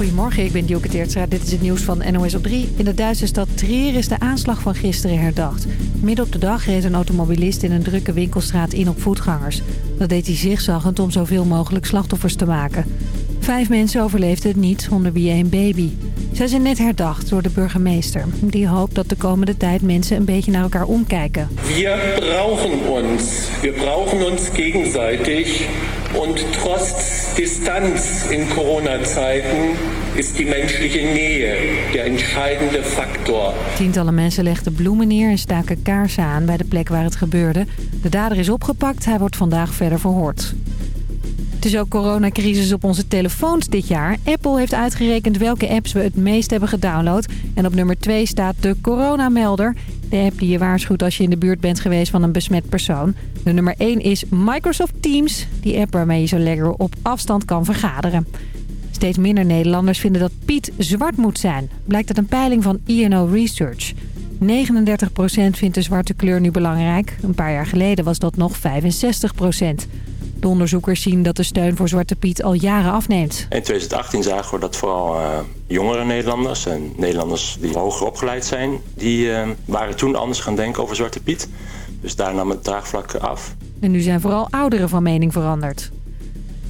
Goedemorgen, ik ben Dielke Teertstra. Dit is het nieuws van NOS op 3. In de Duitse stad Trier is de aanslag van gisteren herdacht. Midden op de dag reed een automobilist in een drukke winkelstraat in op voetgangers. Dat deed hij zigzaggend om zoveel mogelijk slachtoffers te maken. Vijf mensen overleefden het niet, onder wie een baby. Zij zijn net herdacht door de burgemeester. Die hoopt dat de komende tijd mensen een beetje naar elkaar omkijken. We brauchen ons. We brauchen ons gegenseitig. Und trotz Distanz in Corona-Zeiten ist die menschliche Nähe der entscheidende Faktor. Tientallen mensen legden bloemen neer en staken kaarsen aan bij de plek waar het gebeurde. De dader is opgepakt, hij wordt vandaag verder verhoord. Het is ook coronacrisis op onze telefoons dit jaar. Apple heeft uitgerekend welke apps we het meest hebben gedownload. En op nummer 2 staat de coronamelder. De app die je waarschuwt als je in de buurt bent geweest van een besmet persoon. De nummer 1 is Microsoft Teams. Die app waarmee je zo lekker op afstand kan vergaderen. Steeds minder Nederlanders vinden dat Piet zwart moet zijn. Blijkt uit een peiling van INO Research. 39% vindt de zwarte kleur nu belangrijk. Een paar jaar geleden was dat nog 65%. De onderzoekers zien dat de steun voor Zwarte Piet al jaren afneemt. In 2018 zagen we dat vooral uh, jongere Nederlanders en Nederlanders die hoger opgeleid zijn... die uh, waren toen anders gaan denken over Zwarte Piet. Dus daar nam het draagvlak af. En nu zijn vooral ouderen van mening veranderd.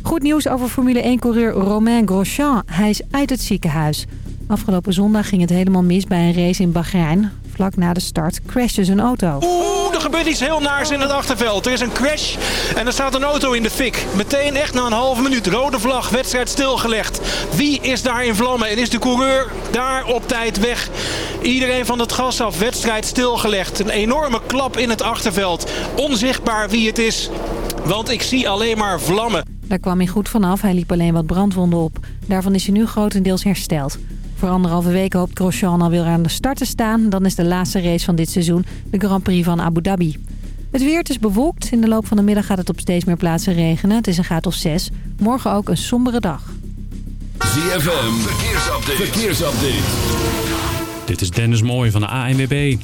Goed nieuws over Formule 1-coureur Romain Grosjean. Hij is uit het ziekenhuis. Afgelopen zondag ging het helemaal mis bij een race in Bahrein. Vlak na de start crashte zijn auto. Oeh, er gebeurt iets heel naars in het achterveld. Er is een crash en er staat een auto in de fik. Meteen echt na een halve minuut. Rode vlag, wedstrijd stilgelegd. Wie is daar in vlammen en is de coureur daar op tijd weg? Iedereen van het gas af, wedstrijd stilgelegd. Een enorme klap in het achterveld. Onzichtbaar wie het is, want ik zie alleen maar vlammen. Daar kwam hij goed vanaf. Hij liep alleen wat brandwonden op. Daarvan is hij nu grotendeels hersteld. Voor anderhalve week hoopt Grosjean alweer aan de start te staan. Dan is de laatste race van dit seizoen de Grand Prix van Abu Dhabi. Het weer is bewolkt. In de loop van de middag gaat het op steeds meer plaatsen regenen. Het is een graad of 6. Morgen ook een sombere dag. ZFM, verkeersupdate. verkeersupdate. Dit is Dennis Mooij van de ANWB.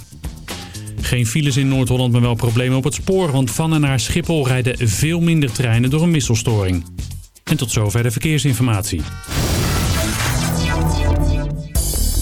Geen files in Noord-Holland, maar wel problemen op het spoor. Want van en naar Schiphol rijden veel minder treinen door een wisselstoring. En tot zover de verkeersinformatie.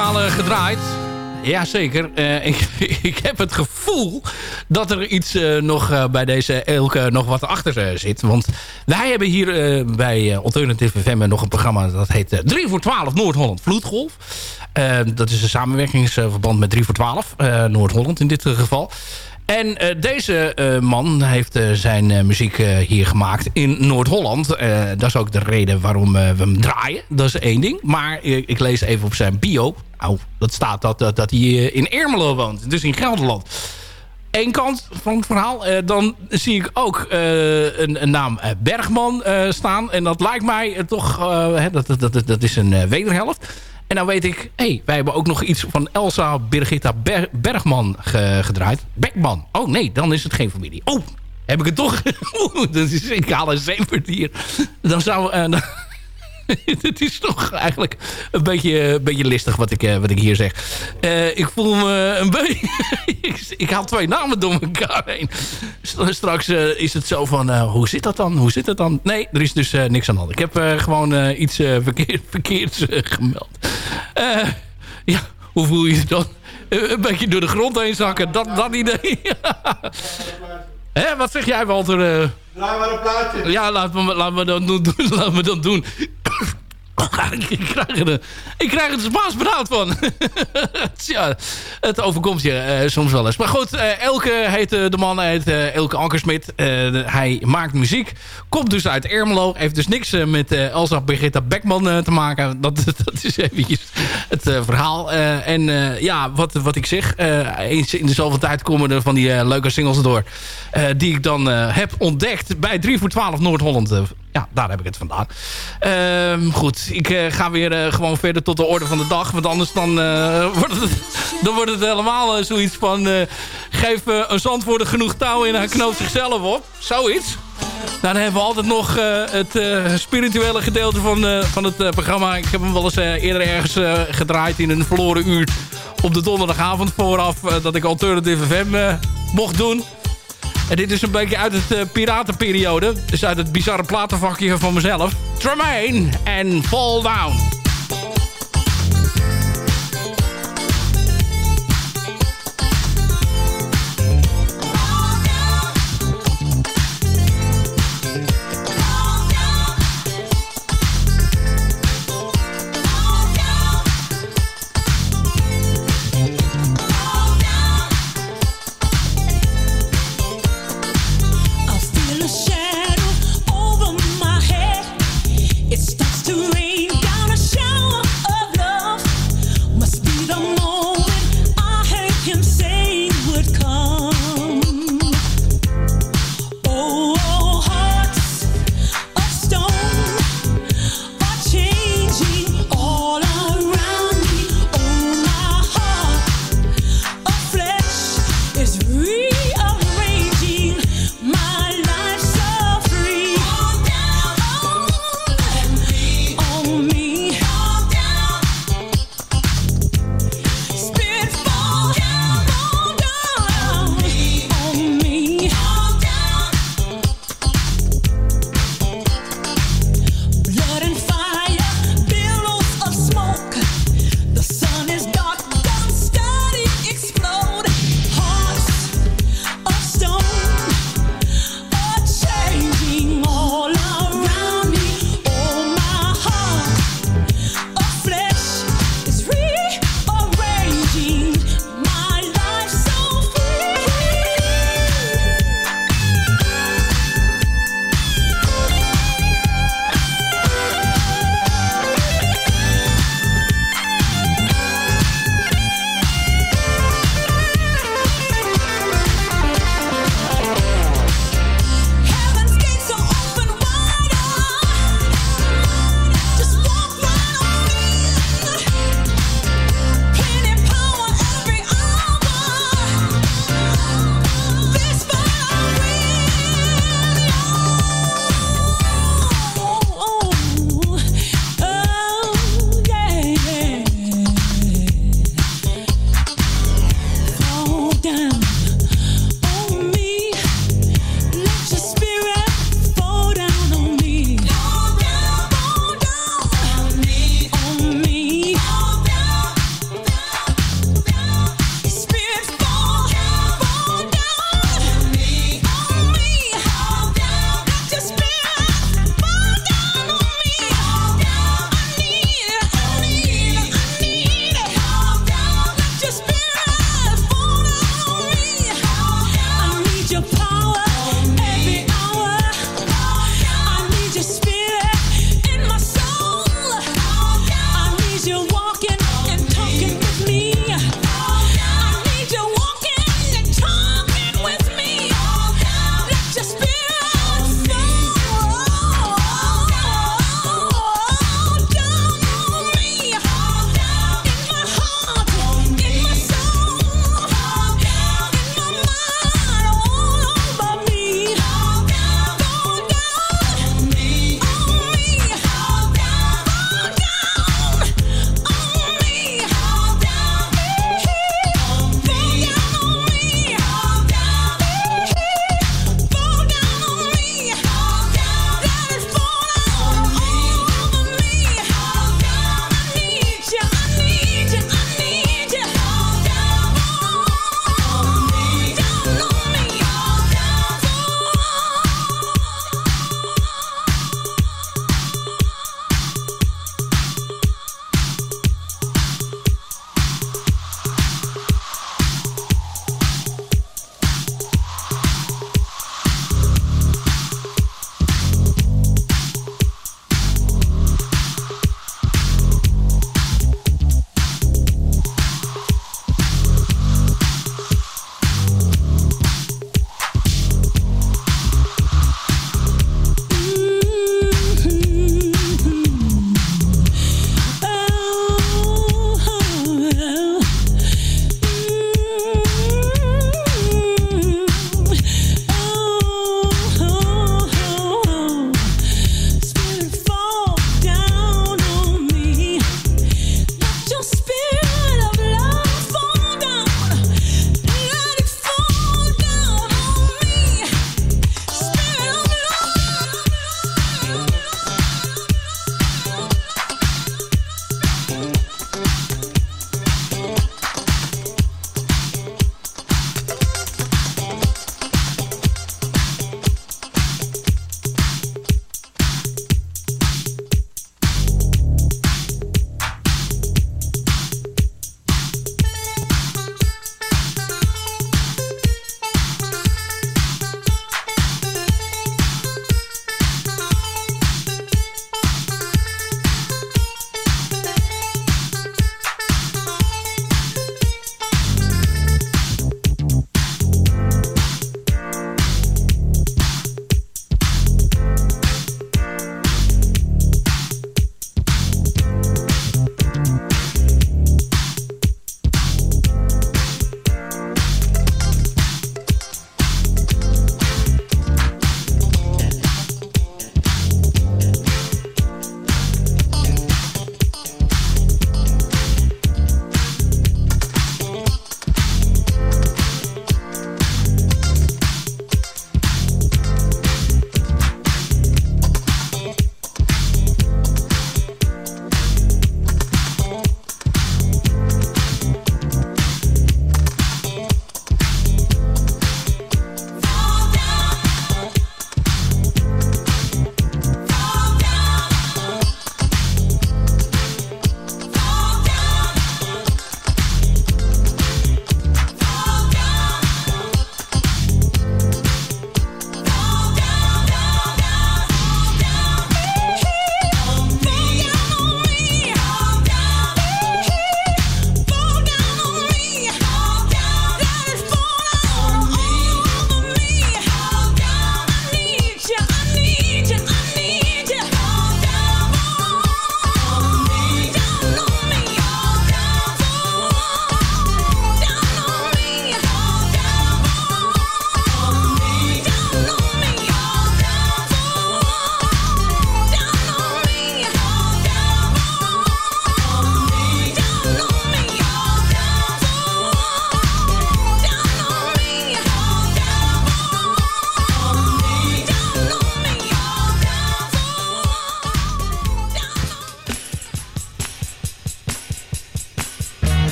Malen gedraaid. Jazeker. Eh ik, ik heb het gevoel dat er iets eh, nog eh, bij deze Elke nog wat achter eh, zit. Want wij hebben hier eh, bij eh, Alternative FM nog een programma... dat heet eh, 3 voor 12 Noord-Holland Vloedgolf. Eh, dat is een samenwerkingsverband met 3 voor 12 eh, Noord-Holland in dit eh, geval. En eh, deze eh, man heeft eh, zijn muziek hier gemaakt in Noord-Holland. Dat is ook de reden waarom we hem draaien. Dat is één ding. Maar ik lees even op zijn bio. Nou, dat staat dat, dat, hij in Ermelo woont. Dus in Gelderland. Eén kant van het verhaal. Dan zie ik ook een, een naam Bergman staan. En dat lijkt mij toch... hè, dat, dat, dat, dat is een wederhelft. En dan weet ik... Hé, hey, wij hebben ook nog iets van Elsa Birgitta Ber- Bergman ge- gedraaid. Beckman. Oh nee, dan is het geen familie. Oh, heb ik het toch? Oeh, is, ik haal een zeepert hier. Dan zou... dan- het is toch eigenlijk een beetje, een beetje listig wat ik, eh, wat ik hier zeg. Eh, ik voel me een beetje... ik, ik haal twee namen door elkaar heen. St- Straks eh, is het zo van... hoe zit dat dan? Hoe zit dat dan? Nee, er is dus niks aan de hand. Ik heb gewoon iets verkeerd, verkeerds gemeld. Ja, hoe voel je je dan? Een beetje door de grond heen zakken. Dat, dat idee. Hè, wat zeg jij, Walter? Draai maar een plaatje. Ja, laat me, laat me dan doen. laat me dan doen. ik, krijg er, ik krijg er Spaans benauwd van. Het overkomt je eh, soms wel eens. Maar goed, eh, Elke heet eh, de man, heet Elke Ankersmit. Hij maakt muziek. Komt dus uit Ermelo. Heeft dus niks met Elsa Birgitta Beckman te maken. Dat, dat is eventjes het verhaal. En ja, wat, wat ik zeg. eens in de zoveel tijd komen er van die leuke singles door. die ik dan heb ontdekt bij 3 voor 12 Noord-Holland. Ja, daar heb ik het vandaan. Ehm, goed, ik eh, ga weer eh, gewoon verder tot de orde van de dag. Want anders dan, eh, wordt, het, dan wordt het helemaal zoiets van... geef een zandwoorden genoeg touw in en hij zichzelf op. Zoiets. Dan hebben we altijd nog het spirituele gedeelte van, van het programma. Ik heb hem wel eens eerder ergens gedraaid in een verloren uur op de donderdagavond vooraf dat ik Alternative FM mocht doen. En dit is een beetje uit het eh, piratenperiode. Dus uit het bizarre platenvakje van mezelf. Tremaine en Fall Down.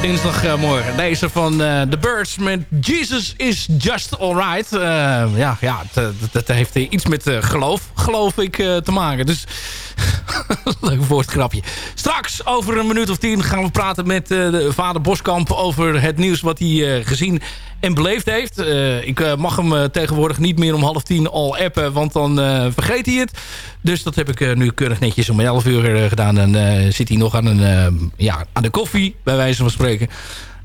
Dinsdagmorgen. Deze van eh, The Birds met Jesus is Just Alright. Eh ja, ja het heeft iets met eh, geloof, geloof ik, eh, te maken. Dus leuk woordgrapje. Straks, over een minuut of tien, gaan we praten met eh, de vader Boskamp... over het nieuws wat hij eh, gezien en beleefd heeft. Eh, ik eh, mag hem eh, tegenwoordig niet meer om half tien al appen... want dan vergeet hij het. Dus dat heb ik nu keurig netjes om 11 uur gedaan. En zit hij nog aan, een, ja, aan de koffie, bij wijze van spreken.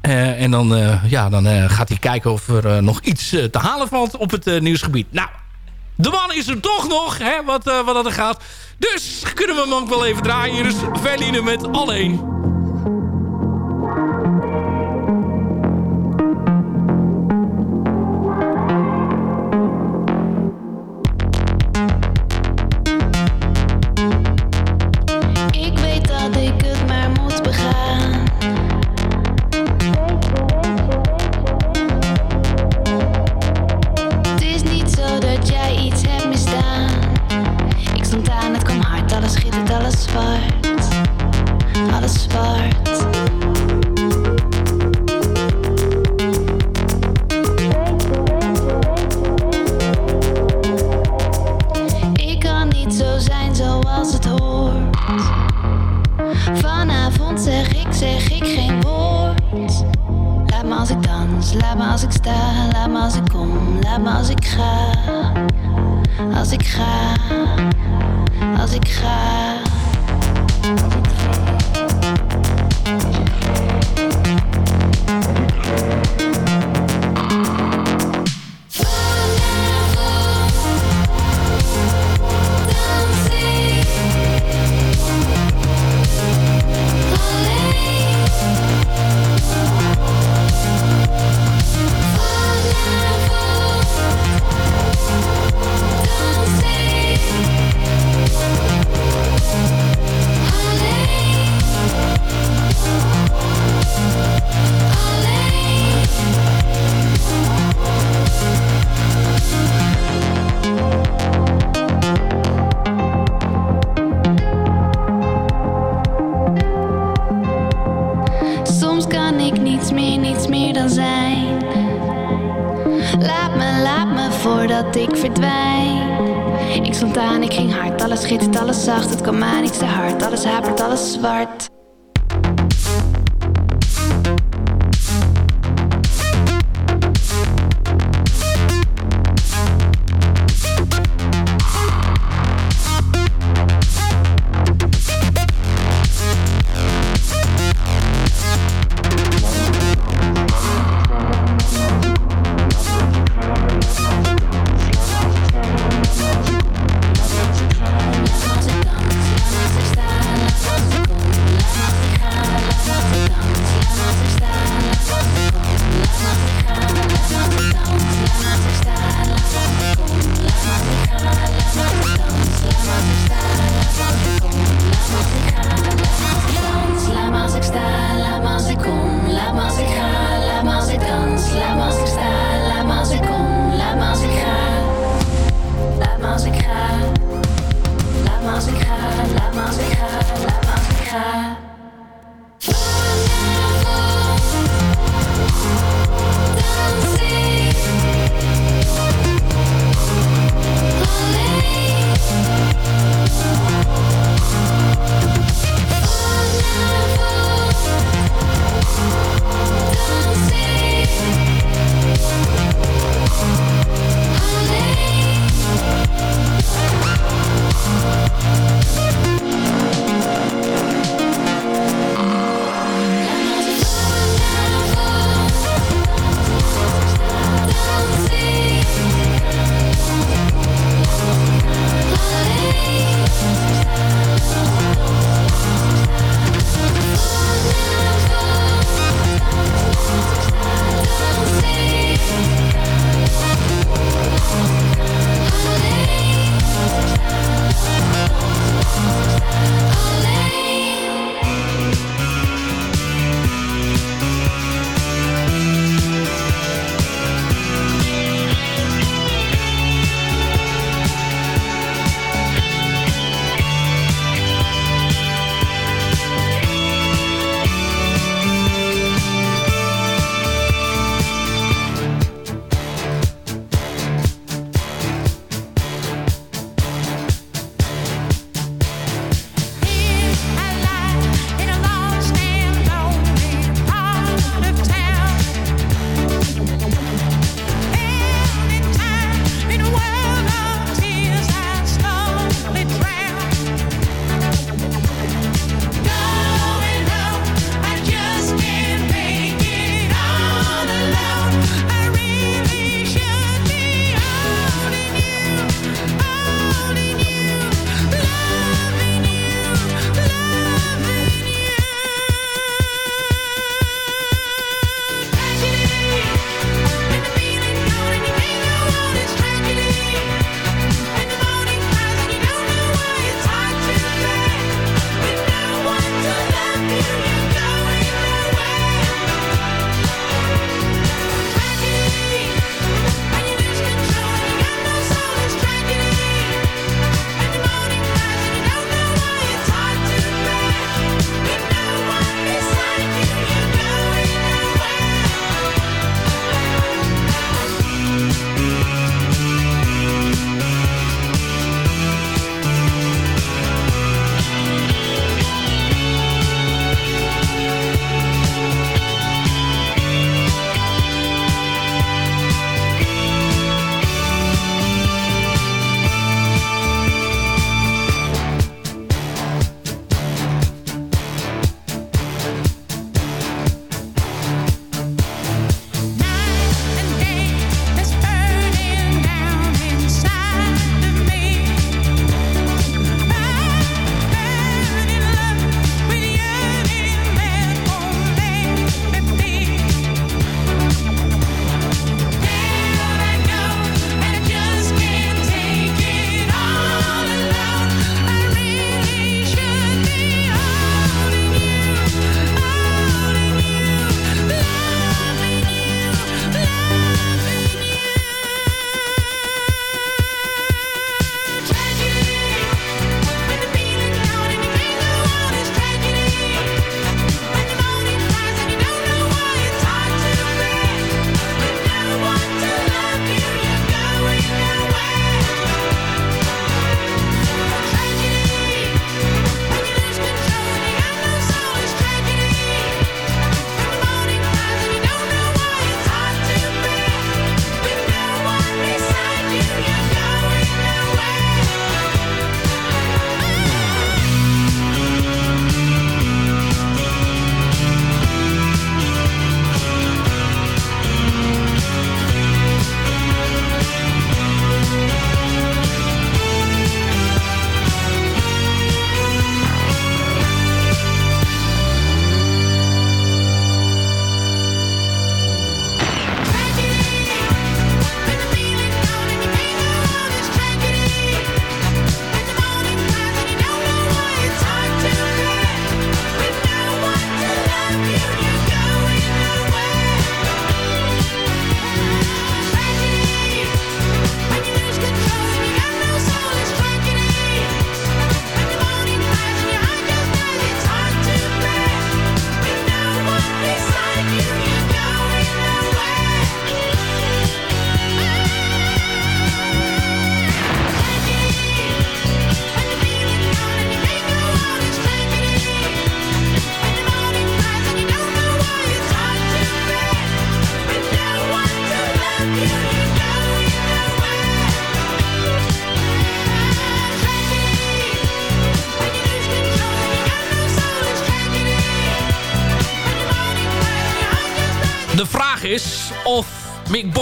En dan, ja, dan gaat hij kijken of er nog iets te halen valt op het nieuwsgebied. Nou, de man is er toch nog, hè, wat, wat dat er gaat. Dus kunnen we hem ook wel even draaien. Is Verline met Alleen.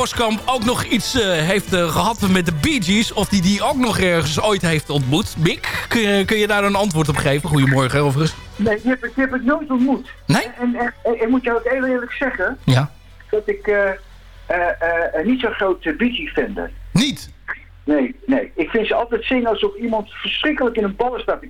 Boskamp ook nog iets eh, heeft eh, gehad met de Bee Gees. Of die die ook nog ergens ooit heeft ontmoet. Mick, kun je, kun je daar een antwoord op geven? Goedemorgen overigens. Nee, die heb, ik, die heb ik nooit ontmoet. Nee? En, en, en ik moet jou ook heel eerlijk zeggen Ja. dat ik eh, niet zo'n groot uh, Bee Gees fan ben. Niet? Nee, nee. Ik vind ze altijd zingen alsof iemand verschrikkelijk in een ballen staat te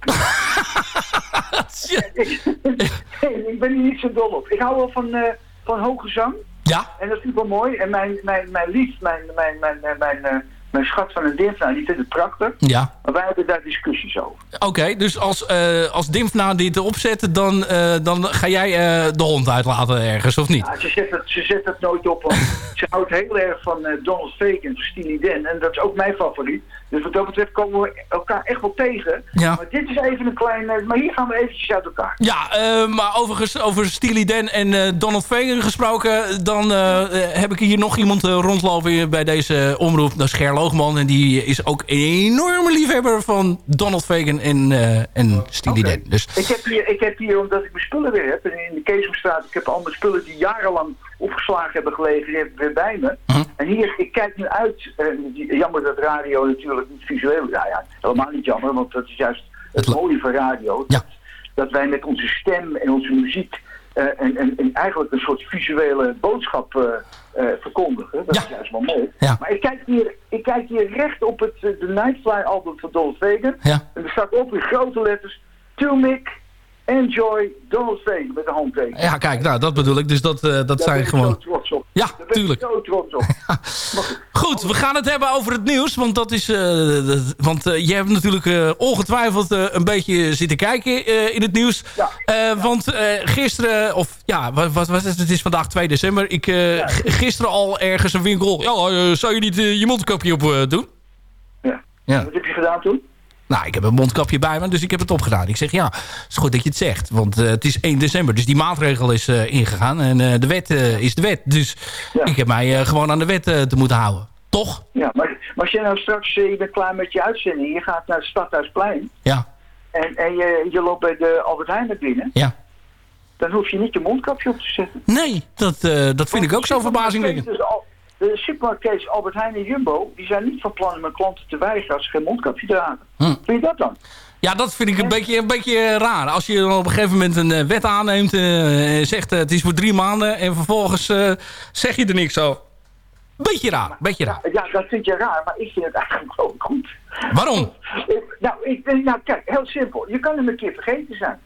nee, ik ben hier niet zo dol op. Ik hou wel van, van hoge zang. Ja. En dat is super mooi. En mijn, mijn, mijn lief, mijn, mijn, mijn, mijn, mijn, schat van een dinsdag, die vindt het prachtig. Ja. Maar wij hebben daar discussies over. Oké, dus als, eh als Dimfna dit opzet, dan, eh, dan ga jij eh, de hond uitlaten ergens, of niet? Ja, ze, zet het, ze zet het nooit op, want ze houdt heel erg van Donald Fake en Dan. En dat is ook mijn favoriet. Dus wat dat betreft komen we elkaar echt wel tegen. Ja. Maar dit is even een klein... maar hier gaan we eventjes uit elkaar. Ja, maar overigens over Steely Dan en Donald Fagan gesproken... dan heb ik hier nog iemand rondlopen bij deze omroep. Dat is Loogman. En die is ook een enorme liefhebber van Donald Fagan en, eh, en Steely. Dus Ik heb, hier, ik heb hier, omdat ik mijn spullen weer heb, en in de Keesomstraat, ik heb al mijn spullen die jarenlang opgeslagen hebben gelegen, die heb ik weer bij me. Hm. En hier, ik kijk nu uit, eh, jammer dat radio natuurlijk niet visueel, ja, ja, helemaal niet jammer, want dat is juist het mooie van radio. Dat, dat wij met onze stem en onze muziek en, en, en eigenlijk een soort visuele boodschap eh, eh, verkondigen. Dat is juist wel mooi. Maar ik kijk, hier, ik kijk hier recht op het eh, The Nightfly album van Fagan. Ja. En er staat op in grote letters, To Mick, Enjoy, Donald Fagan met de handteken. ja, kijk, nou, dat bedoel ik. Dus dat, eh, dat Daar zijn gewoon... Ja, Daar ben tuurlijk. ik zo trots op. Goed, we gaan het hebben over het nieuws. Want, dat is, eh, dat- want eh, je hebt natuurlijk eh, ongetwijfeld eh, een beetje zitten kijken eh, in het nieuws. Eh, want eh, gisteren, of ja, wat, wat was het? Het is vandaag 2 december. Ik, eh, gisteren al ergens een winkel. Ja, zou je niet je mondkapje op eh, doen? Ja. ja. Wat heb je gedaan toen? Nou, ik heb een mondkapje bij me, dus ik heb het opgedaan. Ik zeg, ja, het is goed dat je het zegt. Want eh, het is 1 december, dus die maatregel is eh, ingegaan. En eh, de wet is de wet. Dus ik heb mij gewoon aan de wet te moeten houden. Toch? Ja, maar, maar als je nou straks, je bent klaar met je uitzending, je gaat naar het Stadhuisplein Ja. en, en je, je loopt bij de Albert Heijn naar binnen, Ja. dan hoef je niet je mondkapje op te zetten. Nee, dat, dat vind ik ook zo verbazingwekkend. Dus de supermarktkees Albert Heijn en Jumbo, die zijn niet van plan om hun klanten te weigeren als ze geen mondkapje dragen. Hm. Vind je dat dan? Ja, dat vind ik een beetje, een beetje raar. Als je dan op een gegeven moment een eh, wet aanneemt en zegt eh, het is voor drie maanden... en vervolgens eh, zeg je er niks zo. Beetje raar, beetje raar. Ja, dat vind je raar, maar ik vind het eigenlijk wel goed. Waarom? Ik- nou, ik, denk, nou, kijk, heel simpel. Je kan hem een keer vergeten zijn.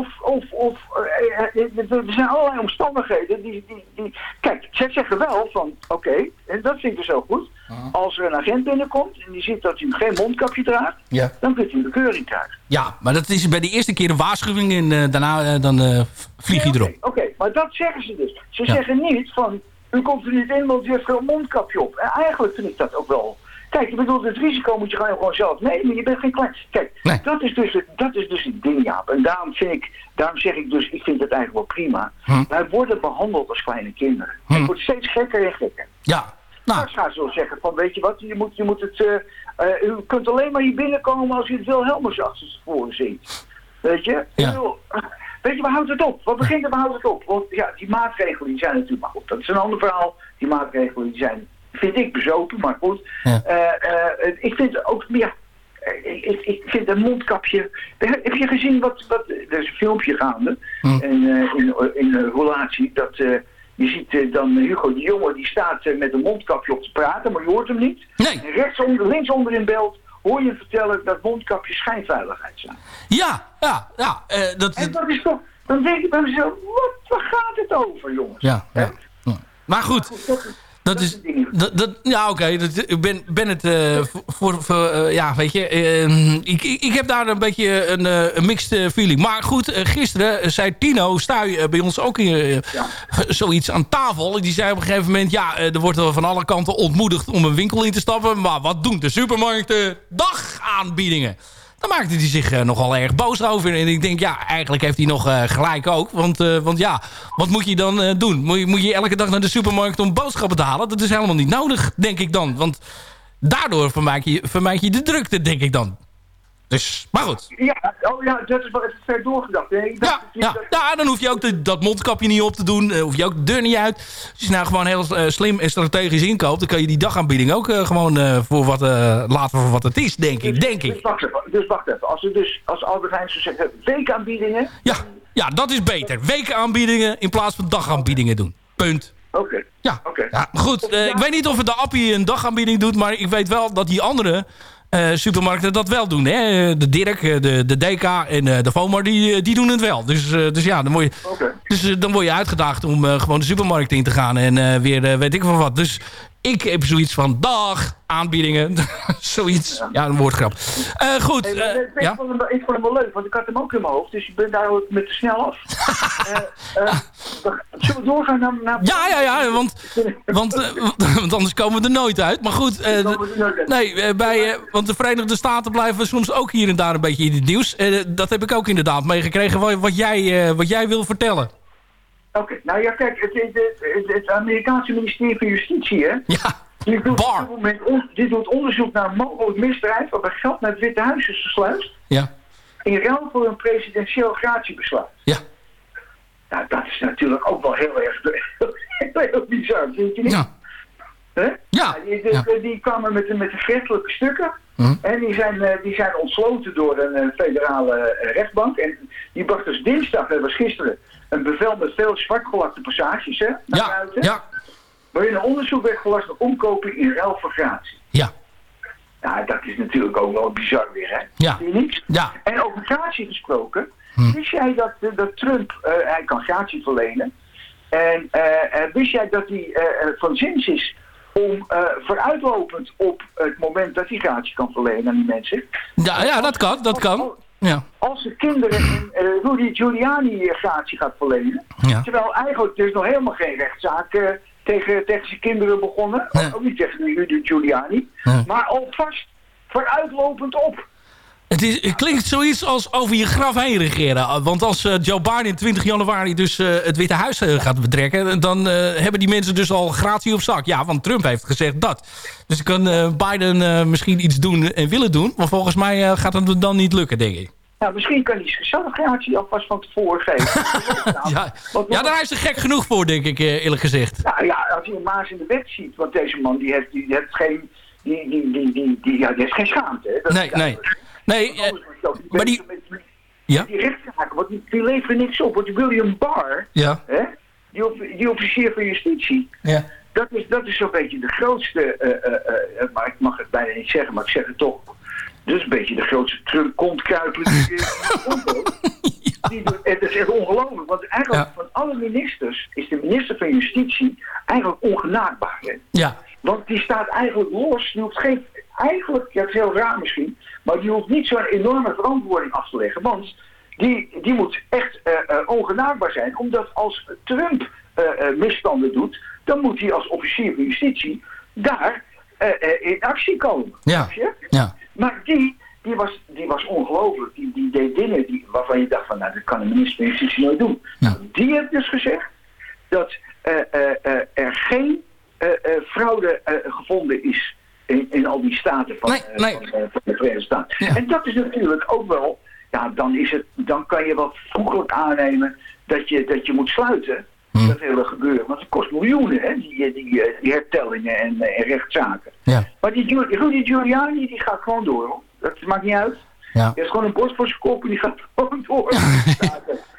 Of, of, of eh, eh, eh, er zijn allerlei omstandigheden die, die, die... Kijk, zij zeggen wel van, oké, en dat vind ik dus heel goed. Als er een agent binnenkomt en die ziet dat hij geen mondkapje draagt, Ja. dan kunt hij een bekeuring krijgen. Ja, maar dat is bij de eerste keer een waarschuwing en daarna dan vlieg je erop. Oké, maar dat zeggen ze dus. Ze Ja. zeggen niet van, u komt er niet in, want u heeft geen mondkapje op. En eigenlijk vind ik dat ook wel... Kijk, ik bedoel, het risico moet je gewoon, zelf nemen. Je bent geen klein... Kijk, dat, is dus het, dat is dus het ding, Jaap. En daarom, vind ik, daarom zeg ik dus, ik vind het eigenlijk wel prima. Wij worden behandeld als kleine kinderen. Het wordt steeds gekker en gekker. Ja. Nou. gaan ze wel zeggen van, weet je wat, je moet, je moet het... eh, u kunt alleen maar hier binnenkomen als u het Wilhelmus achter tevoren ziet. Weet je? Bedoel, Weet je, waar houdt het op? Wat begint er, waar houdt het op? Want ja, die maatregelen die zijn natuurlijk, maar goed, dat is een ander verhaal. Die maatregelen die zijn, vind ik, bezopen, maar goed. Ja. Eh, eh, ik vind ook, ja, eh, ik, ik vind een mondkapje... Heb je gezien wat, wat er is een filmpje gaande en, eh, in, in een relatie dat... je ziet dan Hugo de Jonge, die staat met een mondkapje op te praten, maar je hoort hem niet. Nee. En rechts onder, links onder in beeld hoor je vertellen dat mondkapjes schijnveiligheid zijn. Ja, ja, ja. dat, En dat is toch, dan denk ik bij mezelf, wat, waar gaat het over, jongens? ja, ja. Ja. Maar goed, dat is... Dat, dat, ja, oké. Ik ben, ben het eh, voor... eh, ja, weet je... eh, ik, ik, heb daar een beetje een, eh, een mixed feeling. Maar goed, gisteren zei Tino Stuy bij ons ook eh, zoiets aan tafel. Die zei op een gegeven moment... Ja, er wordt er van alle kanten ontmoedigd om een winkel in te stappen. Maar wat doen de supermarkten? Dagaanbiedingen. Daar maakte hij zich eh, nogal erg boos over. En ik denk, ja, eigenlijk heeft hij nog eh, gelijk ook. Want, eh, want ja, wat moet je dan doen? Moet je, moet je elke dag naar de supermarkt om boodschappen te halen? Dat is helemaal niet nodig, denk ik dan. Want daardoor vermijd je, vermijd je de drukte, denk ik dan. Dus, maar goed. Ja, oh ja, dat is wel even ver doorgedacht. Nee, ik dacht Ja, ja, dat- ja, dan hoef je ook de- dat mondkapje niet op te doen. eh, hoef je ook de deur niet uit. Als je nou gewoon heel eh, slim en strategisch inkoopt... dan kan je die dagaanbieding ook eh, gewoon voor wat, laten voor wat het is, denk ik. Denk Dus ik. wacht even, dus wacht even. Als, we dus, als Albert Heijn zou zeggen, weekaanbiedingen... Ja, ja, dat is beter. Wekenaanbiedingen in plaats van dagaanbiedingen doen. Punt. Oké, Ja, oké. ja goed. ik weet niet of het de Appie een dagaanbieding doet... maar ik weet wel dat die andere supermarkten dat wel doen. Hè? De Dirk, eh, de, de DK en eh, de Vomar, die, eh, die doen het wel. Dus, eh, dus ja, dan word je, dus, eh, dan word je uitgedaagd om eh, gewoon de supermarkt in te gaan. En eh, weer eh, weet ik van wat. Dus ik heb zoiets van dag, aanbiedingen. zoiets. Ja, een woordgrap. Eh, goed. Hey, eh, ik, ja? vond hem, ik vond hem wel leuk, want ik had hem ook in mijn hoofd. Dus ik ben daar ook met te snel af. Eh, zullen we doorgaan naar... naar Ja, ja, ja, want, want, want anders komen we er nooit uit. Maar goed, nee, bij, want de Verenigde Staten blijven soms ook hier en daar een beetje in het nieuws. Dat heb ik ook inderdaad meegekregen wat, wat, jij, wat jij wil vertellen. Oké, nou ja, kijk, het, het, het, het Amerikaanse ministerie van Justitie, hè? Ja, Die doet, Bar. op dit moment on- die doet onderzoek naar mogelijk misdrijf waarbij geld naar het Witte Huis is gesluist. ja, In ruil voor een presidentieel gratiebesluit. ja. Nou, dat is natuurlijk ook wel heel erg heel, bizar, vind je niet? Ja? Ja, die, die, kwamen met, de- met de gerechtelijke stukken. Hm. En die zijn, eh, die zijn ontsloten door een eh, federale eh, rechtbank. En die bracht dus dinsdag, dat was gisteren, een bevel met veel zwartgelakte passages hè, naar ja, buiten. ja, Waarin een onderzoek werd gelast naar omkoping in ruil voor gratie. ja, Nou, dat is natuurlijk ook wel bizar weer, hè? Ja. Niet? ja. En over gratie gesproken, Hm. wist jij dat, dat Trump, eh, hij kan gratie verlenen. En eh, eh, wist jij dat hij van zins is om vooruitlopend op het moment dat hij gratie kan verlenen aan die mensen. Ja, ja dat kan, dat kan. Ja, Als de kinderen in eh, Rudy Giuliani gratie gaat verlenen. Ja. Terwijl eigenlijk er is nog helemaal geen rechtszaak eh, tegen, tegen zijn kinderen begonnen. Nee. Ook niet tegen Rudy Giuliani. Nee. Maar alvast vooruitlopend op. Het, is, het klinkt zoiets als over je graf heen regeren. Want als eh, Joe Biden 20 januari dus eh, het Witte Huis eh, gaat betrekken... dan hebben die mensen dus al gratie op zak. Ja, want Trump heeft gezegd dat. Dus kan Biden misschien iets doen en willen doen. Maar volgens mij gaat het dan niet lukken, denk ik. Nou, misschien kan hij zichzelf gratie alvast van tevoren geven. Ja, Want- ja daar is hij gek genoeg voor, denk ik, eerlijk gezegd. Nou ja, als hij een maas in de wet ziet, want deze man die heeft, die heeft geen, die, die, die, die, die, ja, die heeft geen schaamte. Hè? Dat Nee, nee. Nee, eh, maar die- ja, die rechtszaken, want die, die leveren niks op. Want William Barr, ja, hè, die, of- die officier van justitie, ja. dat is, dat is zo'n beetje de grootste, eh, eh, maar ik mag het bijna niet zeggen, maar ik zeg het toch. Dus een beetje de grootste er. Die doet- Het is echt ongelooflijk, want eigenlijk Ja. van alle ministers is de minister van Justitie eigenlijk ongenaakbaar. Hè? ja. Want die staat eigenlijk los. Die hoeft geen, eigenlijk, ja, het is heel raar misschien, maar die hoeft niet zo'n enorme verantwoording af te leggen. Want die, die moet echt eh, ongenaakbaar zijn. Omdat als Trump eh, misstanden doet, dan moet hij als officier van justitie daar in actie komen. Ja. Ja. Maar die, die was, die was ongelooflijk. Die, die deed dingen die, waarvan je dacht van, nou, dat kan een minister van Justitie nooit doen. Ja. Die heeft dus gezegd dat er geen fraude gevonden is in, in al die staten van, Nee, eh, nee. van, eh, van de Verenigde Staten. Ja. En dat is natuurlijk ook wel, ja, dan, is het, dan kan je wel vroegelijk aannemen dat je, dat je moet sluiten. Hm. Dat hele gebeuren. Want het kost miljoenen, hè, die, die, eh, die hertellingen en, en rechtszaken. Ja. Maar die Rudy Giuliani die gaat gewoon door. hoor. Dat maakt niet uit. Ja. Hij heeft gewoon een borst voor zijn kop en die gaat gewoon door. Die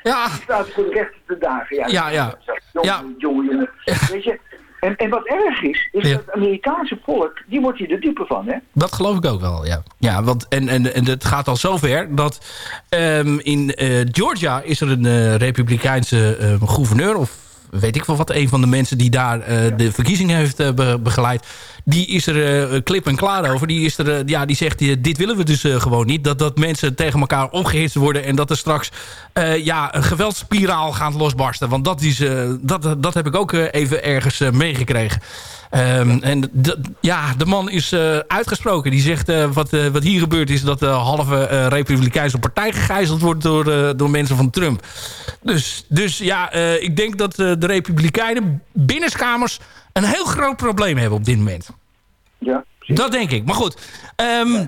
Ja. die staat voor de rechter te dagen. Ja, Ja, ja. Jongen, Ja. jongen, Weet je? En, en wat erg is, is Ja. dat het Amerikaanse volk, die wordt hier de dupe van, hè? Dat geloof ik ook wel, ja. ja want, en, en, en het gaat al zover dat ehm, in eh, Georgia is er een eh, republikeinse eh, gouverneur... of weet ik wel wat, een van de mensen die daar eh, de verkiezingen heeft eh, be- begeleid... die is er eh, klip en klaar over. Die, is er, ja, die zegt, dit willen we dus gewoon niet. Dat, dat mensen tegen elkaar opgehitst worden... en dat er straks ja, een geweldsspiraal gaat losbarsten. Want dat, is, dat, dat heb ik ook even ergens meegekregen. Ehm, en ja, de man is eh, uitgesproken. Die zegt eh, wat, eh, wat hier gebeurt is dat de halve Republikeinse partij gegijzeld wordt door, door mensen van Trump. Dus, dus ja, ik denk dat de Republikeinen binnenskamers een heel groot probleem hebben op dit moment. Ja. Dat denk ik. Maar goed. ehm,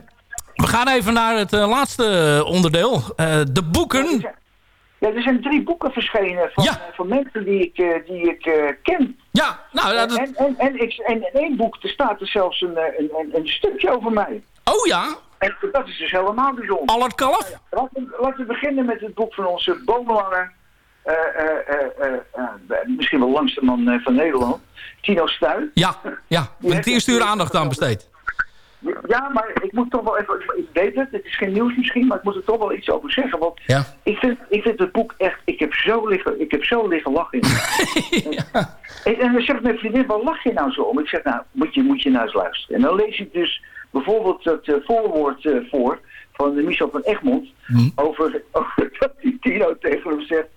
We gaan even naar het laatste onderdeel. De boeken. Ja, er zijn drie boeken verschenen van, van mensen die ik, die ik ken. Ja, nou... en, en, en, en, ik, en in één boek er staat er zelfs een, eh, een, een, een stukje over mij. Oh ja? En dat is dus helemaal bijzonder. Allard Kalf? Laten we, laten we beginnen met het boek van onze boomlanger. eh, eh, misschien wel langste man van Nederland. Tino Stuy. Ja, ja. Met het eerste uur aandacht aan besteed. Ja, maar ik moet toch wel even... Ik weet het, het is geen nieuws misschien, maar ik moet er toch wel iets over zeggen. Want Ja. ik, vind, ik vind het boek echt... Ik heb zo liggen, ik heb zo liggen lachen in. En, en dan zegt mijn vriendin, waar lach je nou zo om? Ik zeg, nou, moet je, moet je nou eens luisteren. En dan lees ik dus bijvoorbeeld het eh, voorwoord eh, voor van de Michel van Egmond... Over, over dat die Tino tegen hem zegt...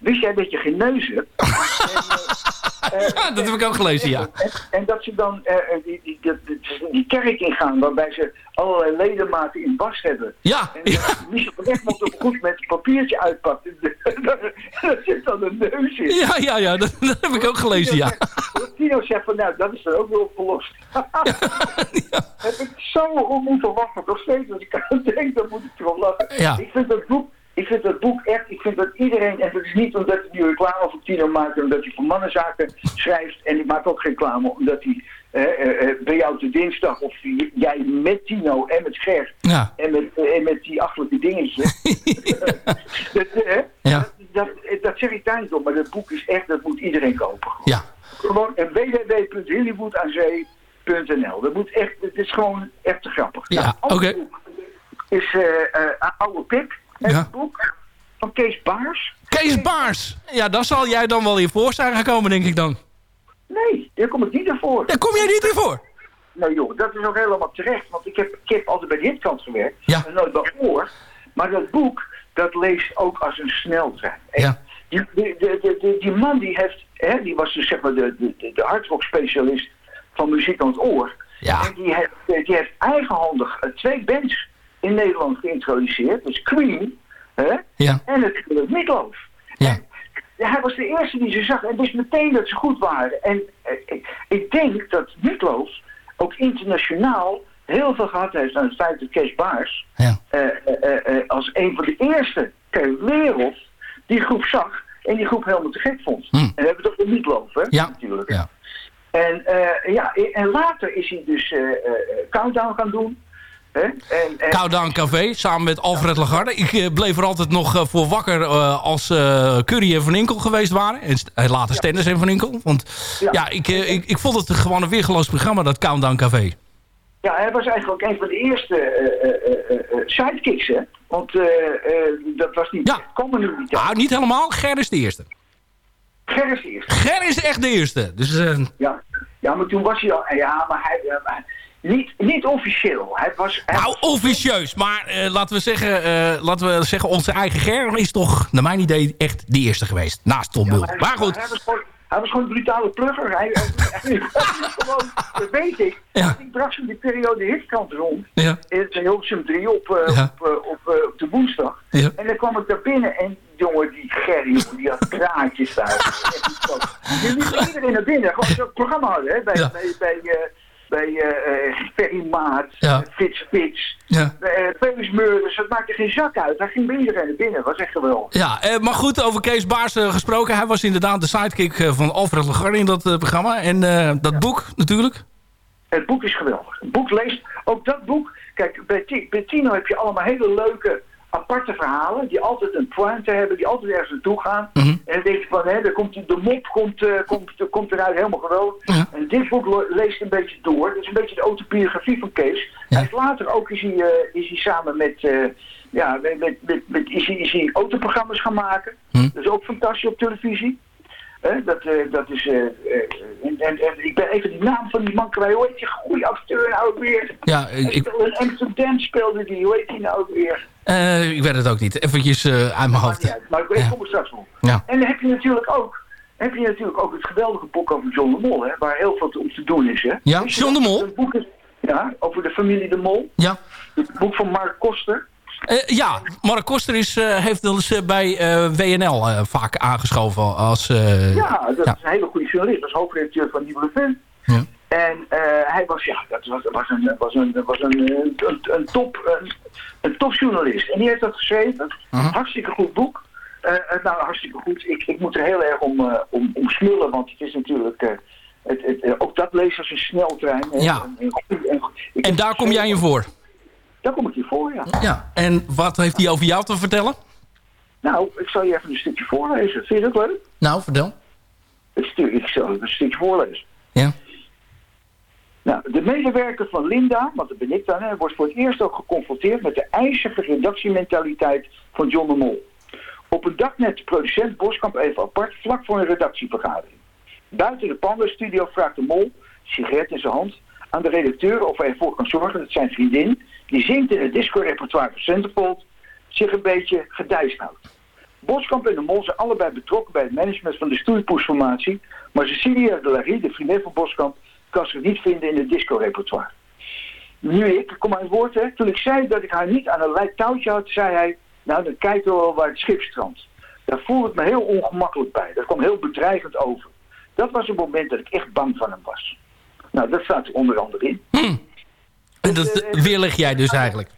wist jij dat je geen neus hebt? Ja, dat heb ik ook gelezen, ja. En, en dat ze dan eh, eh, die, die, die, die, kerk ingaan waarbij ze allerlei ledematen in bas hebben. Ja. En ja. Michel van Egmond op goed met een papiertje uitpakt. En daar zit dan een neus in. Ja, ja, ja, dat, dat heb ik ook gelezen, ja. Tino zegt van, nou, dat is er ook weer opgelost. Heb ik zo moeten lachen. Nog steeds, als ik aan het denk, dan moet ik erop lachen. Ja. Ik vind dat boek... Ik vind dat boek echt, ik vind dat iedereen, en dat is niet omdat hij nu reclame voor Tino maakt, omdat hij voor mannenzaken schrijft, en ik maak ook geen reclame omdat hij eh, eh, eh, bij jou te dinsdag, of jij met Tino en met Ger, Ja. en, met, eh, en met die achtelijke dingetjes. dat, eh, Ja. dat, dat zeg ik daar niet op, maar dat boek is echt, dat moet iedereen kopen. Ja. Gewoon eh, www.hollywoodazee.nl. Dat moet echt, het is gewoon echt te grappig. Ja, Nou, oké. Is Oude Pik, het Ja. boek van Kees Baars. Kees Baars. Ja, daar zal jij dan wel in voor zijn gekomen, denk ik dan. Nee, daar kom ik niet ervoor. Daar kom jij niet in voor? Nou joh, dat is ook helemaal terecht. Want ik heb, ik heb altijd bij de hitkant gewerkt. Ja. En nooit bij oor. Maar dat boek, dat leest ook als een sneltrein. Ja. Die, die, die, die, man die heeft, hè, die was dus zeg maar de, de, de, hardrock specialist van muziek aan het oor. Ja. En die heeft, die heeft eigenhandig eh, twee bands in Nederland geïntroduceerd. Dus Queen hè, Ja. en natuurlijk Meatloaf. Ja. Ja, hij was de eerste die ze zag en wist meteen dat ze goed waren. En eh, ik, denk dat Meatloaf ook internationaal heel veel gehad heeft aan het feit dat Kees Baars Ja. eh, eh, eh, eh, als een van de eerste ter wereld die groep zag en die groep helemaal te gek vond. Hm. En we hebben het over Meatloaf, hè? Ja. Natuurlijk. Ja. En, eh, ja, en later is hij dus eh, eh, Countdown gaan doen. En, en, Countdown Café, samen met Alfred Lagarde. Ik eh, bleef er altijd nog eh, voor wakker eh, als eh, Curry en Van Inkel geweest waren. En later Stenders en Van Inkel. Want ja, Ja. ik, ik, ik vond het gewoon een weergeloos programma, dat Countdown Café. Ja, hij was eigenlijk ook een van de eerste sidekicks, hè? Want dat was niet... Ja. Komen nu niet Nou, niet helemaal. Ger is de eerste. Ger is de eerste. Ger is echt de eerste. Dus Ja. ja, maar toen was hij al... Ja, maar hij... maar niet, niet officieel. Hij was... Nou, officieus. Maar eh, laten, we zeggen, eh, laten we zeggen, onze eigen Ger is toch, naar mijn idee, echt de eerste geweest. Naast Tom Ja, maar hij- Maar goed. Hij was gewoon, hij was gewoon een brutale plugger. Hij, hij, gewoon, dat weet ik. Ja. Ik bracht in die periode hitkrant rond. Ja. In Hilversum 3 op, Ja. op, op, op de woensdag. Ja. En dan kwam ik daar binnen en jongen, die Gerry, die had kraatjes daar. Je liet iedereen naar binnen. Gewoon zo'n programma hadden, hè. Bij, bij, bij, bij eh, eh, Ferry Maat, Ja. eh, Fits Fits, Ja. Meurders. Dat maakte geen zak uit. Hij ging bij iedereen naar binnen. Dat was echt geweldig. Ja, maar goed, over Kees Baars gesproken. Hij was inderdaad de sidekick van Alfred Lagarde in dat programma. En dat boek natuurlijk. Het boek is geweldig. Het boek leest, ook dat boek. Kijk, bij Tino heb je allemaal hele leuke, aparte verhalen. Die altijd een pointe hebben, die altijd ergens naartoe gaan. Mhm. En dan denk je van, hè, dan komt de mop komt, eh, komt, komt eruit helemaal. Ja. En dit boek leest een beetje door. Het is een beetje de autobiografie van Kees. Ja. Is later ook is hij, eh, is hij samen met, eh, ja, met, met, met, is hij, is hij autoprogramma's gaan maken. Hm. Dat is ook fantastisch op televisie. Hè, dat, eh, dat is, eh, eh, en, en, en ik ben even die naam van die man kwijt. Hoe heet die goede acteur nou weer? Ja, ik, in Amsterdam speelde die. Hoe heet die nou weer? ik weet het ook niet. Eventjes eh, uit mijn hoofd. uit, maar ik Ja. kom er straks op. Ja. En dan heb je natuurlijk ook, heb je natuurlijk ook het geweldige boek over John de Mol, hè, waar heel veel om te doen is. Hè. Ja, John de Mol? Boek is, ja, over de familie de Mol. Ja. Het boek van Mark Koster. Eh, ja, Mark Koster is, eh, heeft wel eens eh, bij WNL vaak aangeschoven als... Ja, dat ja. is een hele goede journalist. Dat is hoofdredacteur van Nieuwe Revue. Ja. En hij was, ja, dat was, was een, was een, was een, een, een top, een, een topjournalist. En die heeft dat geschreven. Hartstikke goed boek. Nou, hartstikke goed. Ik, ik moet er heel erg om, om, om smullen, want het is natuurlijk... het, het, ook dat leest als een sneltrein. Ja. En, en, en- En daar kom jij in voor? Daar kom ik hier voor, ja. Ja. En wat heeft hij over jou te vertellen? Nou, ik zal je even een stukje voorlezen. Vind je dat leuk? Nou, vertel. Ik, zal een stukje voorlezen. Ja. Nou, de medewerker van Linda, want dat ben ik dan, hè, wordt voor het eerst ook geconfronteerd met de ijzige redactiementaliteit van John de Mol. Op een dag net de producent Boskamp even apart, vlak voor een redactievergadering. Buiten de Panda-studio vraagt de Mol, sigaret in zijn hand, aan de redacteur of hij ervoor kan zorgen dat zijn vriendin, die zingt in het disco-repertoire van Centerfold, zich een beetje gedijst houdt. Boskamp en de Mol zijn allebei betrokken bij het management van de stoeipoesformatie, maar Cecilia de Larry, de vriendin van Boskamp, kan zich niet vinden in het disco-repertoire. Nu ik, kom aan het woord hè, toen ik zei dat ik haar niet aan een lijkt touwtje had, zei hij, nou dan kijken we wel waar het schip strandt. Daar voelde ik me heel ongemakkelijk bij, dat kwam heel bedreigend over. Dat was een moment dat ik echt bang van hem was. Nou, dat staat er onder andere in. En dat weerleg jij dus eigenlijk.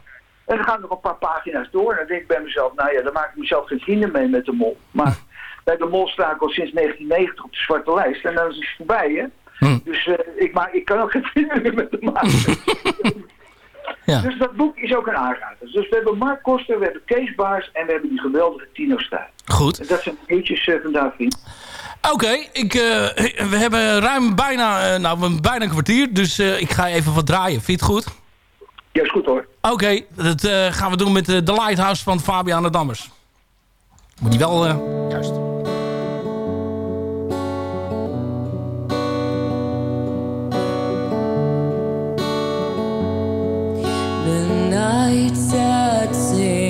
En dan gaan nog een paar pagina's door. En dan denk ik bij mezelf, nou ja, dan maak ik mezelf geen vrienden mee met de mol. Maar bij de mol sta ik al sinds 1990 op de zwarte lijst. En dan is het voorbij, hè. Dus eh, ik, maak, ik kan ook geen vrienden meer met hem maken. Dus dat boek is ook een aanrader. Dus we hebben Mark Koster, we hebben Kees Baars en we hebben die geweldige Tino Stuyt. Goed. En dat zijn de nieuwtjes uh, vandaag, vriend. Oké, ik, eh, we hebben ruim bijna, eh, nou, bijna een kwartier. Dus eh, ik ga even wat draaien. Vind je het goed? Ja, is goed hoor. Oké, dat eh, gaan we doen met eh, The Lighthouse van Fabian de Dammers. Moet die wel... eh, juist. lights at sea.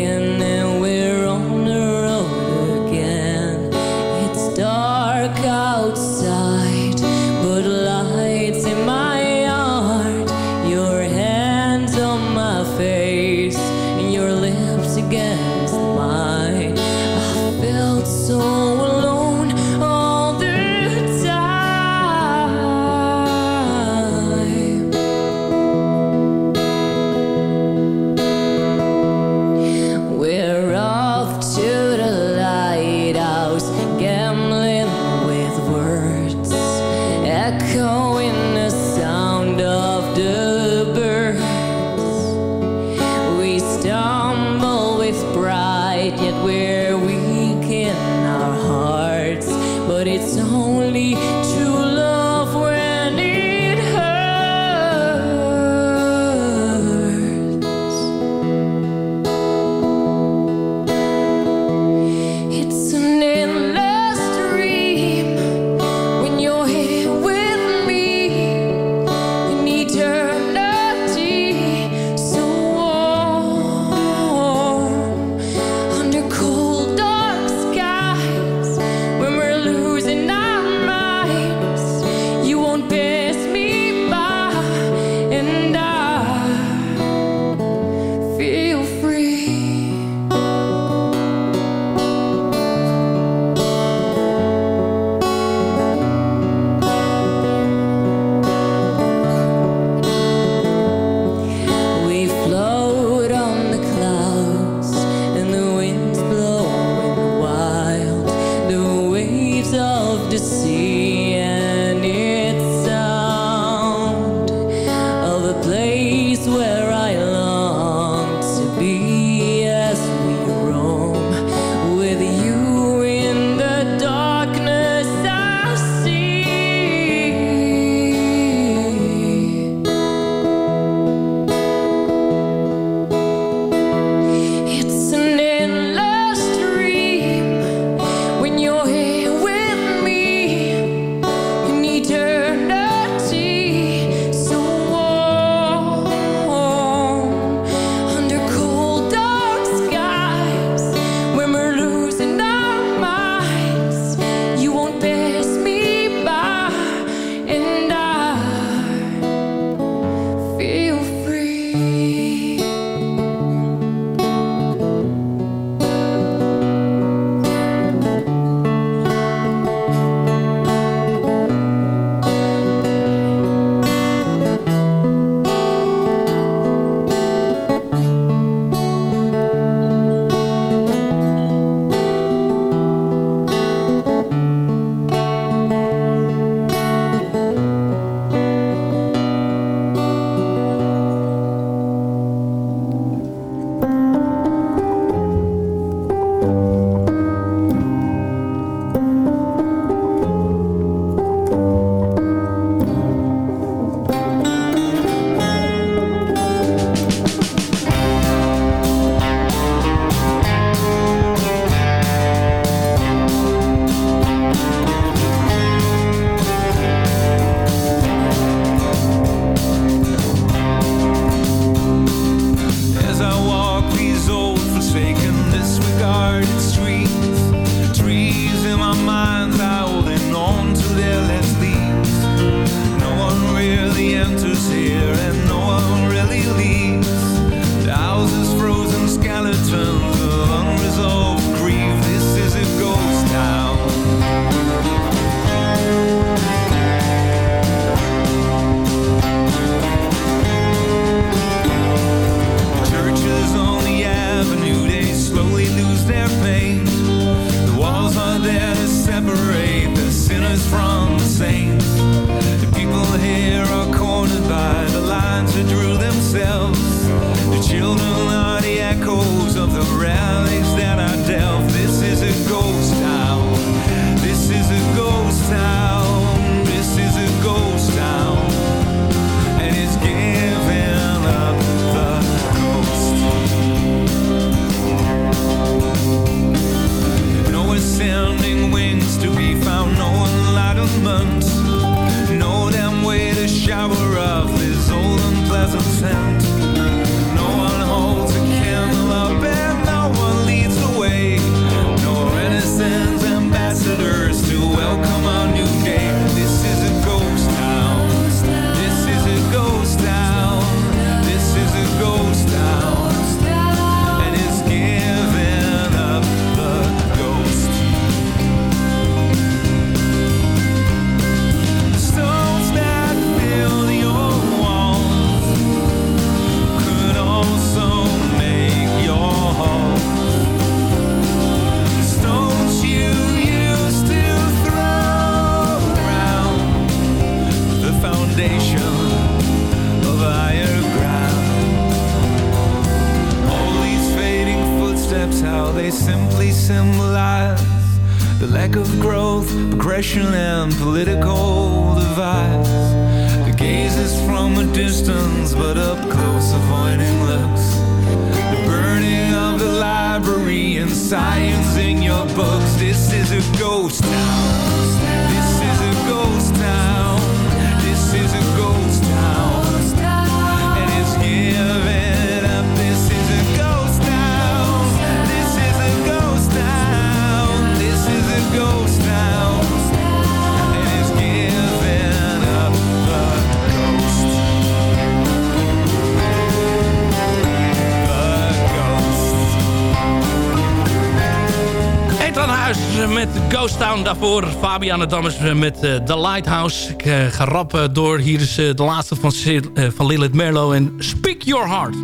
Marianne Dammers met dames uh, The Lighthouse. Ik eh, ga rappen eh, door. Hier is eh, de laatste van, van Lilith Merlo en Speak Your Heart.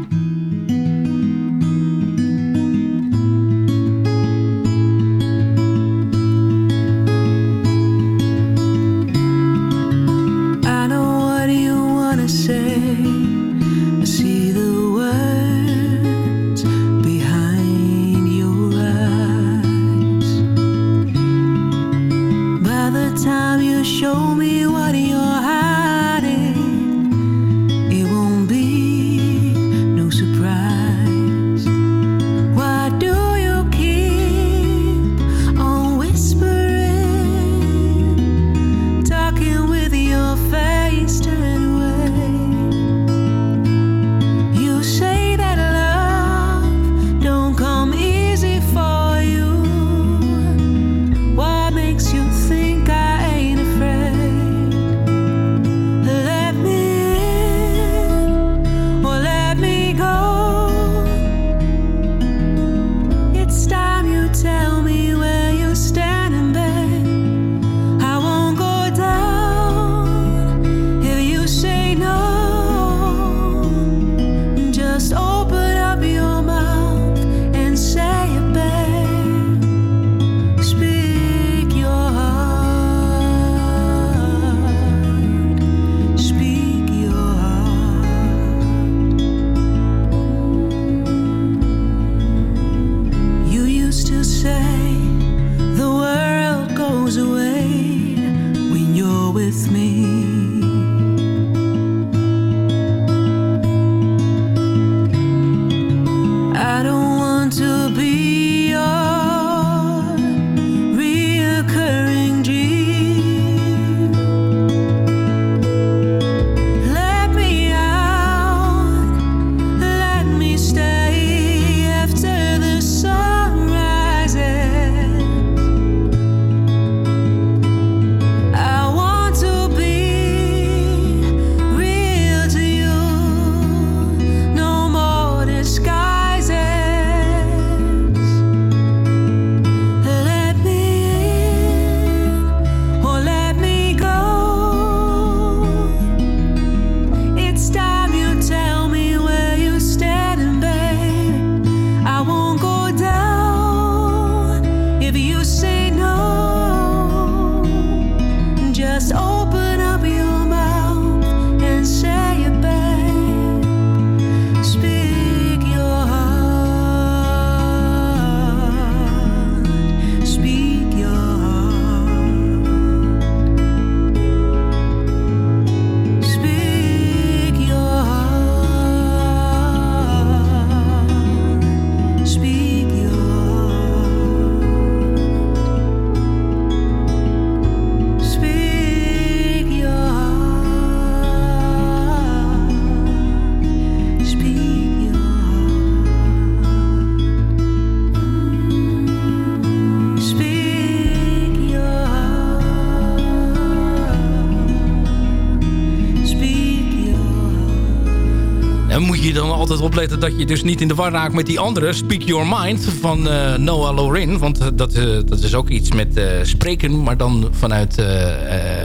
Altijd opletten dat je dus niet in de war raakt met die andere. Speak Your Mind van eh, Noah Lorin. Want eh, dat, eh, dat is ook iets met spreken, maar dan vanuit,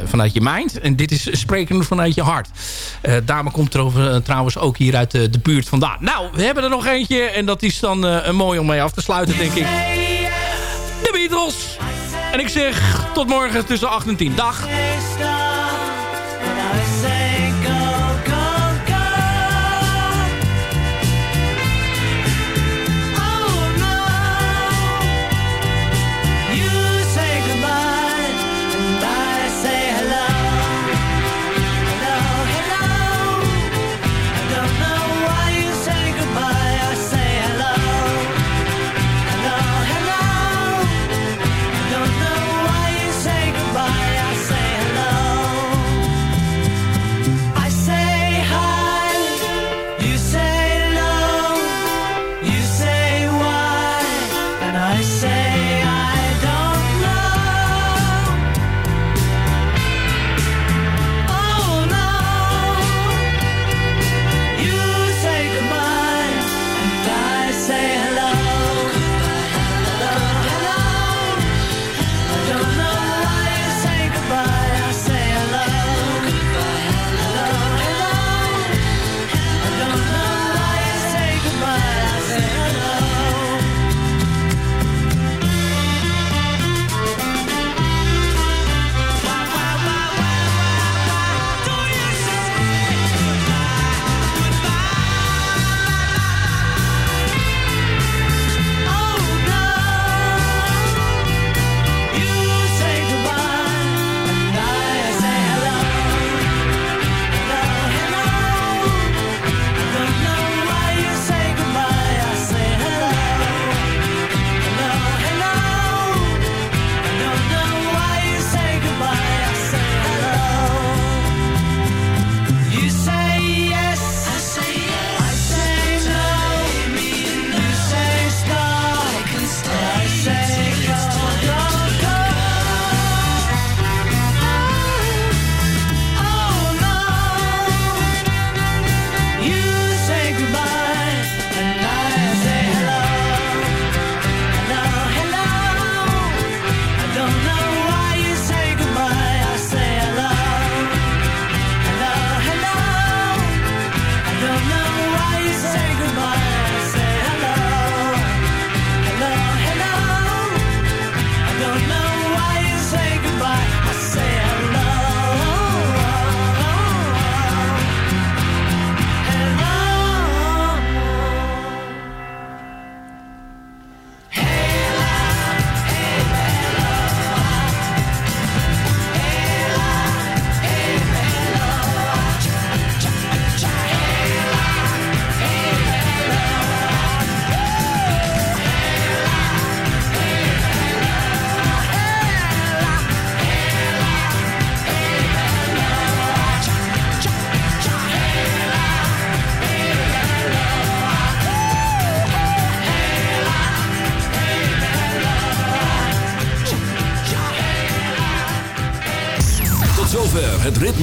vanuit je mind. En dit is spreken vanuit je hart. Dame komt er trouwens ook hier uit de, buurt vandaan. Nou, we hebben er nog eentje. En dat is dan een mooi om mee af te sluiten, denk ik. De Beatles. En ik zeg tot morgen tussen 8 en 10. Dag.